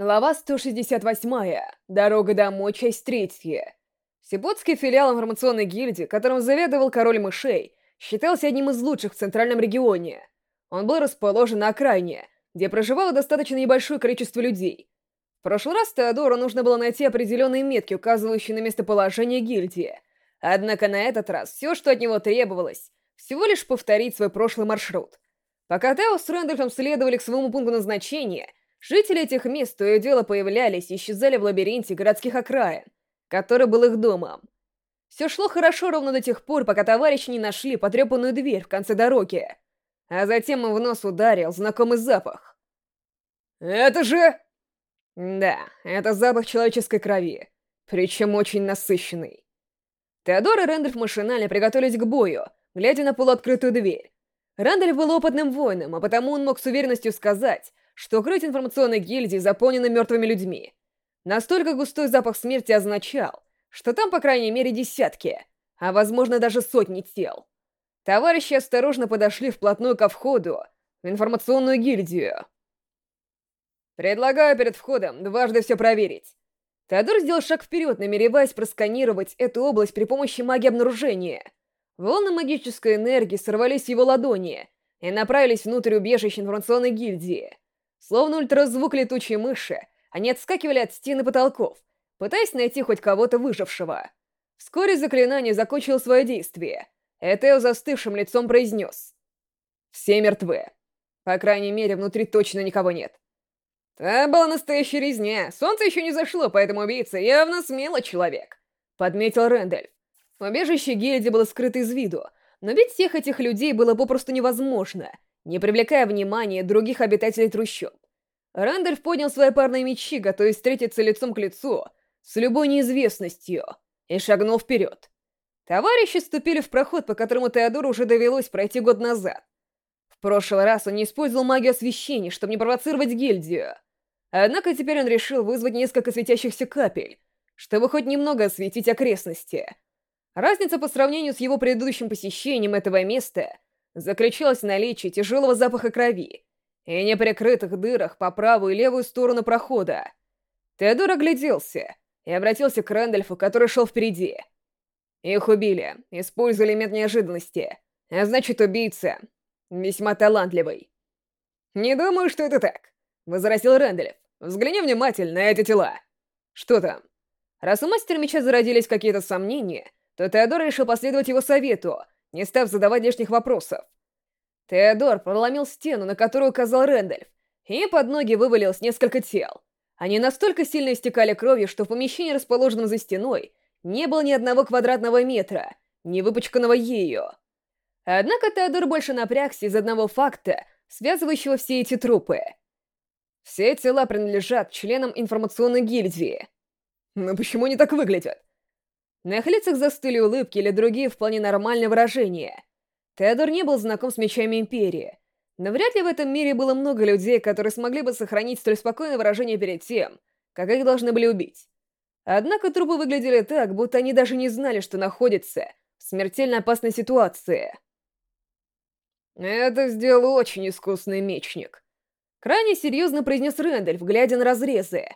Глава 168. Дорога домой, часть третья. Сиботский филиал информационной гильдии, которым заведовал король мышей, считался одним из лучших в центральном регионе. Он был расположен на окраине, где проживало достаточно небольшое количество людей. В прошлый раз Теодору нужно было найти определенные метки, указывающие на местоположение гильдии. Однако на этот раз все, что от него требовалось, всего лишь повторить свой прошлый маршрут. Пока Тео с Рэндольфом следовали к своему пункту назначения, Жители этих мест то и дело появлялись и исчезали в лабиринте городских окраин, который был их домом. Все шло хорошо ровно до тех пор, пока товарищи не нашли потрепанную дверь в конце дороги. А затем им в нос ударил знакомый запах. «Это же...» Да, это запах человеческой крови, причем очень насыщенный. Теодор и Рэндальф машинально приготовились к бою, глядя на полуоткрытую дверь. Рэндальф был опытным воином, а потому он мог с уверенностью сказать, что крыть информационной гильдии заполнена мертвыми людьми. Настолько густой запах смерти означал, что там, по крайней мере, десятки, а, возможно, даже сотни тел. Товарищи осторожно подошли вплотную ко входу в информационную гильдию. «Предлагаю перед входом дважды все проверить». Теодор сделал шаг вперед, намереваясь просканировать эту область при помощи магии обнаружения. Волны магической энергии сорвались с его ладони и направились внутрь убежища информационной гильдии. Словно ультразвук летучей мыши, они отскакивали от стены потолков, пытаясь найти хоть кого-то выжившего. Вскоре заклинание закончило свое действие. Этео застывшим лицом произнес. «Все мертвы. По крайней мере, внутри точно никого нет». «Та была настоящая резня. Солнце еще не зашло, поэтому убийца явно смелый человек», — подметил Рэндальф. Убежище гильдии было скрыто из виду, но ведь всех этих людей было попросту невозможно — не привлекая внимания других обитателей трущоб. Рандольф поднял свои парные мечи, готовясь встретиться лицом к лицу с любой неизвестностью, и шагнул вперед. Товарищи ступили в проход, по которому Теодору уже довелось пройти год назад. В прошлый раз он не использовал магию освещения, чтобы не провоцировать гильдию. Однако теперь он решил вызвать несколько светящихся капель, чтобы хоть немного осветить окрестности. Разница по сравнению с его предыдущим посещением этого места заключалась в наличии тяжелого запаха крови и неприкрытых дырах по правую и левую сторону прохода. Теодор огляделся и обратился к Рэндальфу, который шел впереди. Их убили, используя элемент неожиданности, а значит, убийца весьма талантливый. «Не думаю, что это так», — возразил Рэндальф. «Взгляни внимательно на эти тела. Что там?» Раз у мастера меча зародились какие-то сомнения, то Теодор решил последовать его совету — не став задавать лишних вопросов. Теодор проломил стену, на которую указал Рэндальф, и под ноги вывалилось несколько тел. Они настолько сильно истекали кровью, что в помещении, расположенном за стеной, не было ни одного квадратного метра, не выпачканного ею. Однако Теодор больше напрягся из одного факта, связывающего все эти трупы. Все тела принадлежат членам информационной гильдии. Но почему они так выглядят? На их лицах застыли улыбки или другие вполне нормальные выражения. Теодор не был знаком с мечами Империи, но вряд ли в этом мире было много людей, которые смогли бы сохранить столь спокойное выражение перед тем, как их должны были убить. Однако трупы выглядели так, будто они даже не знали, что находятся в смертельно опасной ситуации. «Это сделал очень искусный мечник», — крайне серьезно произнес Рэндальф, глядя на разрезы.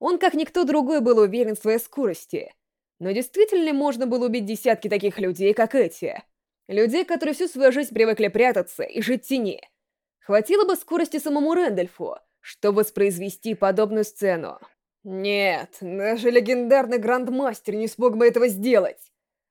Он, как никто другой, был уверен в своей скорости — но действительно можно было убить десятки таких людей, как эти? Людей, которые всю свою жизнь привыкли прятаться и жить в тени. Хватило бы скорости самому Рэндольфу, чтобы воспроизвести подобную сцену. Нет, даже легендарный грандмастер не смог бы этого сделать.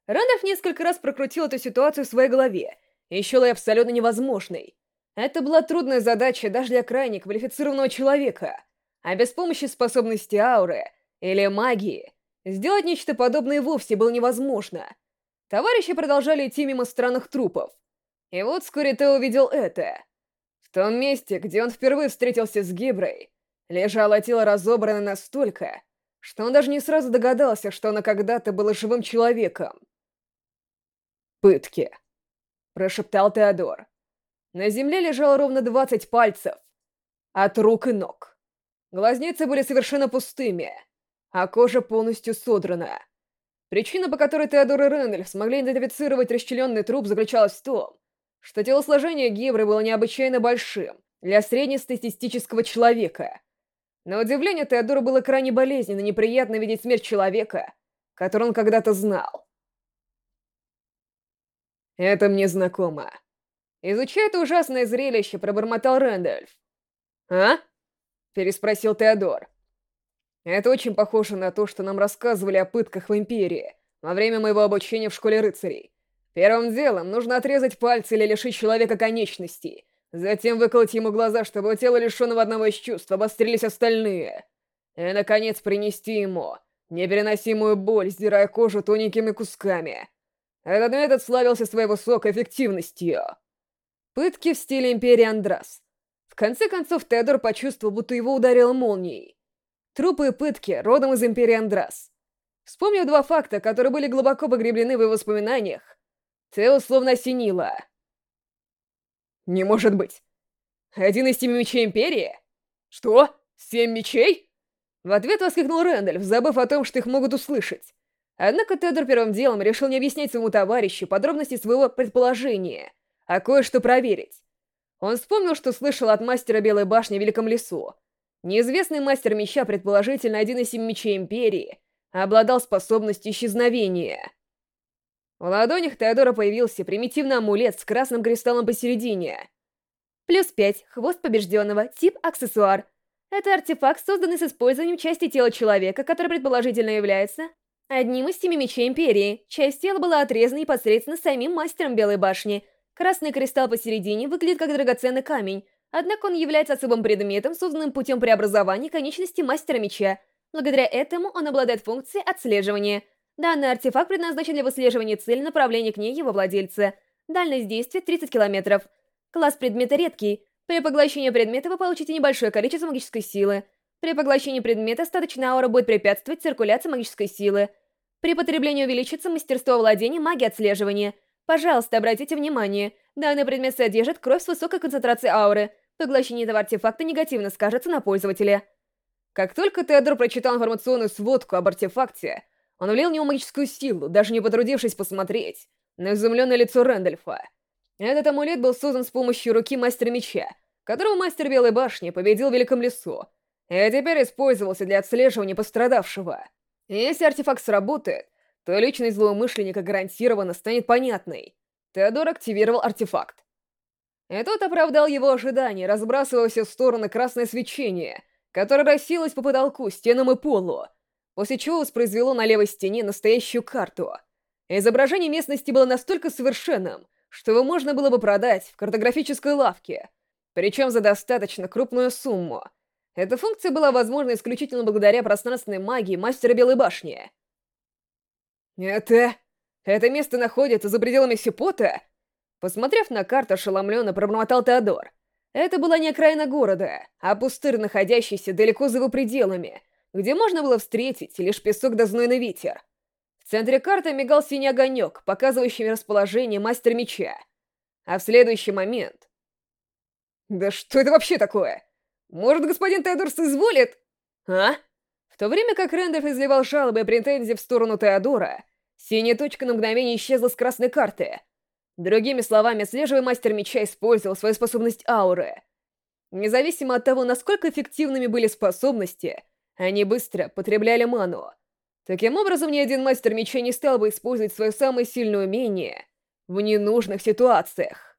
Рэндольф несколько раз прокрутил эту ситуацию в своей голове и счел ее абсолютно невозможной. Это была трудная задача даже для крайне квалифицированного человека, а без помощи способности ауры или магии Сделать нечто подобное вовсе было невозможно. Товарищи продолжали идти мимо странных трупов. И вот вскоре ты увидел это. В том месте, где он впервые встретился с Гиброй, лежало тело разобрано настолько, что он даже не сразу догадался, что оно когда-то было живым человеком. «Пытки», — прошептал Теодор. На земле лежало ровно двадцать пальцев от рук и ног. Глазницы были совершенно пустыми — а кожа полностью содрана. Причина, по которой Теодор и Рэндальф смогли идентифицировать расчлененный труп, заключалась в том, что телосложение Гибры было необычайно большим для среднестатистического человека. На удивление, Теодору было крайне болезненно неприятно видеть смерть человека, который он когда-то знал. «Это мне знакомо». Изучая это ужасное зрелище, пробормотал Рэндальф. «А?» — переспросил Теодор. «Это очень похоже на то, что нам рассказывали о пытках в Империи во время моего обучения в Школе Рыцарей. Первым делом нужно отрезать пальцы или лишить человека конечностей, Затем выколоть ему глаза, чтобы у тела лишенного одного из чувств обострились остальные. И, наконец, принести ему непереносимую боль, сдирая кожу тоненькими кусками. Этот метод славился своей высокой эффективностью. Пытки в стиле Империи Андрас. В конце концов, Теодор почувствовал, будто его ударил молнией. Трупы и пытки родом из Империи Андрас. Вспомнив два факта, которые были глубоко погреблены в его воспоминаниях, Тео словно осенило — не может быть. Один из семи мечей Империи? Что? Семь мечей? В ответ воскликнул Рэндальф, забыв о том, что их могут услышать. Однако Тедор первым делом решил не объяснять своему товарищу подробности своего предположения, а кое-что проверить. Он вспомнил, что слышал от мастера Белой Башни в Великом Лесу. Неизвестный мастер меча, предположительно один из семи мечей Империи, обладал способностью исчезновения. В ладонях Теодора появился примитивный амулет с красным кристаллом посередине. Плюс пять. Хвост побежденного. Тип аксессуар. Это артефакт, созданный с использованием части тела человека, который предположительно является одним из семи мечей Империи. Часть тела была отрезана непосредственно самим мастером Белой Башни. Красный кристалл посередине выглядит как драгоценный камень, однако он является особым предметом, созданным путем преобразования конечности мастера меча. Благодаря этому он обладает функцией отслеживания – Данный артефакт предназначен для выслеживания цели направления к ней его владельца. Дальность действия 30 километров. Класс предмета редкий. При поглощении предмета вы получите небольшое количество магической силы. При поглощении предмета остаточная аура будет препятствовать циркуляции магической силы. При потреблении увеличится мастерство владения магии отслеживания. Пожалуйста, обратите внимание, данный предмет содержит кровь с высокой концентрацией ауры. Поглощение этого артефакта негативно скажется на пользователе. Как только Теодор прочитал информационную сводку об артефакте, он влил в него магическую силу, даже не потрудившись посмотреть на изумленное лицо Рэндальфа. Этот амулет был создан с помощью руки Мастера Меча, которого Мастер Белой Башни победил в Великом Лесу, и теперь использовался для отслеживания пострадавшего. Если артефакт сработает, то личность злоумышленника гарантированно станет понятной. Теодор активировал артефакт. И тот оправдал его ожидания, разбрасывая все стороны красное свечение, которое рассеялось по потолку, стенам и полу, после чего воспроизвело на левой стене настоящую карту. Изображение местности было настолько совершенным, что его можно было бы продать в картографической лавке, причем за достаточно крупную сумму. Эта функция была возможна исключительно благодаря пространственной магии Мастера Белой Башни. «Это... это место находится за пределами Сипота?» Посмотрев на карту, ошеломленно пробормотал Теодор. Это была не окраина города, а пустырь, находящийся далеко за его пределами, где можно было встретить лишь песок да знойный ветер. В центре карты мигал синий огонек, показывающий расположение мастера меча. А в следующий момент... «Да что это вообще такое? Может, господин Теодор соизволит?» «А?» В то время как Рэндальф изливал жалобы и претензии в сторону Теодора, синяя точка на мгновение исчезла с красной карты. Другими словами, слеживый мастер меча использовал свою способность ауры. Независимо от того, насколько эффективными были способности, они быстро потребляли ману. Таким образом, ни один мастер меча не стал бы использовать свое самое сильное умение в ненужных ситуациях.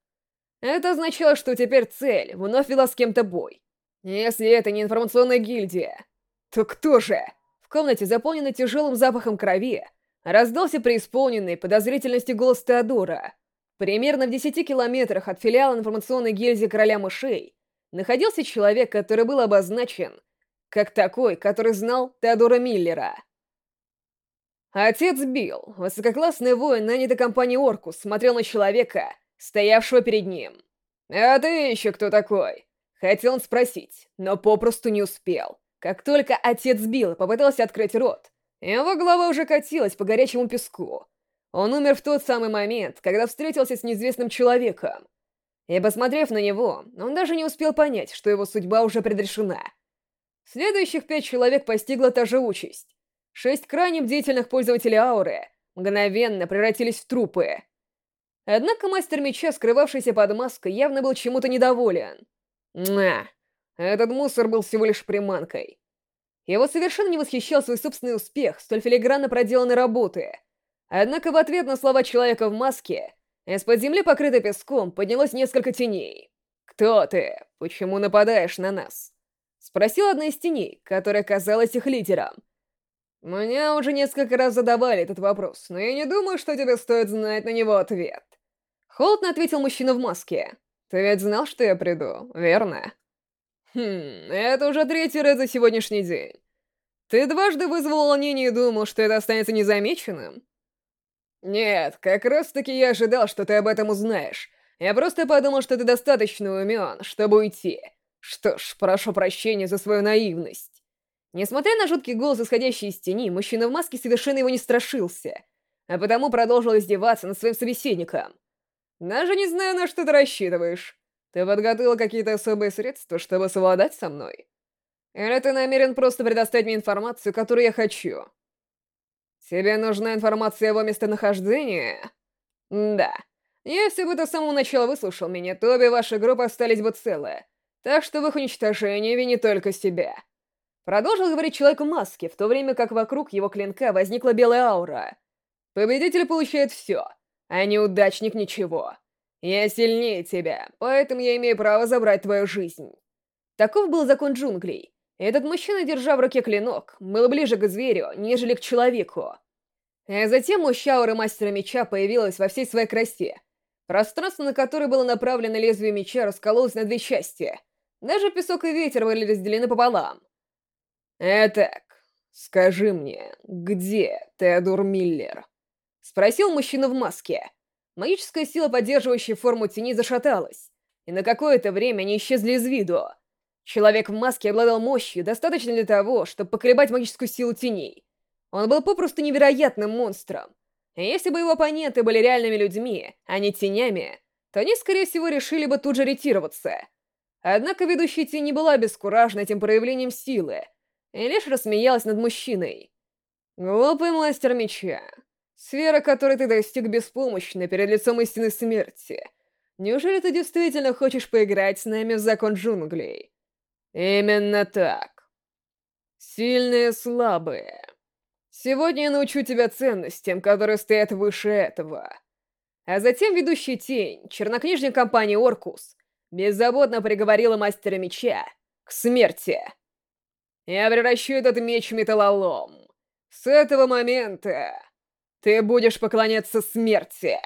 Это означало, что теперь цель вновь вела с кем-то бой. Если это не информационная гильдия, то кто же? В комнате, заполненной тяжелым запахом крови, раздался преисполненный подозрительности голос Теодора. Примерно в 10 километрах от филиала информационной гильдии Короля Мышей находился человек, который был обозначен как такой, который знал Теодора Миллера. Отец Билл, высококлассный воин, нанятый компанией Оркус, смотрел на человека, стоявшего перед ним. «А ты еще кто такой?» Хотел он спросить, но попросту не успел. Как только отец Билл попытался открыть рот, его голова уже катилась по горячему песку. Он умер в тот самый момент, когда встретился с неизвестным человеком. И, посмотрев на него, он даже не успел понять, что его судьба уже предрешена — Следующих пять человек постигла та же участь. Шесть крайне бдительных пользователей ауры мгновенно превратились в трупы. Однако мастер меча, скрывавшийся под маской, явно был чему-то недоволен. «На, Этот мусор был всего лишь приманкой. Его совершенно не восхищал свой собственный успех столь филигранно проделанной работы. Однако в ответ на слова человека в маске из-под земли, покрытой песком, поднялось несколько теней. «Кто ты? Почему нападаешь на нас?» Спросила одна из теней, которая казалась их лидером. Мне уже несколько раз задавали этот вопрос, но я не думаю, что тебе стоит знать на него ответ. Холодно ответил мужчина в маске. Ты ведь знал, что я приду, верно? Хм, это уже третий раз за сегодняшний день. Ты дважды вызвал волнение и думал, что это останется незамеченным? Нет, как раз-таки я ожидал, что ты об этом узнаешь. Я просто подумал, что ты достаточно умен, чтобы уйти. Что ж, прошу прощения за свою наивность. Несмотря на жуткий голос, исходящий из тени, мужчина в маске совершенно его не страшился, а потому продолжил издеваться над своим собеседником. «Даже не знаю, на что ты рассчитываешь. Ты подготовил какие-то особые средства, чтобы совладать со мной? Или ты намерен просто предоставить мне информацию, которую я хочу?» «Тебе нужна информация о его местонахождении?» «Да. Если бы ты с самого начала выслушал меня, то обе ваши группы остались бы целы, так что в их уничтожении вини только себя». Продолжил говорить человек в маске, в то время как вокруг его клинка возникла белая аура. Победитель получает все, а неудачник ничего. Я сильнее тебя, поэтому я имею право забрать твою жизнь. Таков был закон джунглей. Этот мужчина, держа в руке клинок, был ближе к зверю, нежели к человеку. А затем мощь ауры Мастера Меча появилась во всей своей красе. Пространство, на которое было направлено лезвие меча, раскололось на две части. Даже песок и ветер были разделены пополам. «Этак, скажи мне, где Теодор Миллер?» Спросил мужчина в маске. Магическая сила, поддерживающая форму тени, зашаталась, и на какое-то время они исчезли из виду. Человек в маске обладал мощью, достаточно для того, чтобы поколебать магическую силу теней. Он был попросту невероятным монстром. И если бы его оппоненты были реальными людьми, а не тенями, то они, скорее всего, решили бы тут же ретироваться. Однако ведущая тень не была бескуражна этим проявлением силы, и лишь рассмеялась над мужчиной. «Глупый мастер меча. Сфера, которой ты достиг беспомощно перед лицом истинной смерти. Неужели ты действительно хочешь поиграть с нами в закон джунглей?» «Именно так. Сильные слабые. Сегодня я научу тебя ценностям, которые стоят выше этого». А затем ведущий тень, чернокнижник компании «Оркус», беззаботно приговорила мастера меча к смерти. Я превращу этот меч в металлолом. С этого момента ты будешь поклоняться смерти.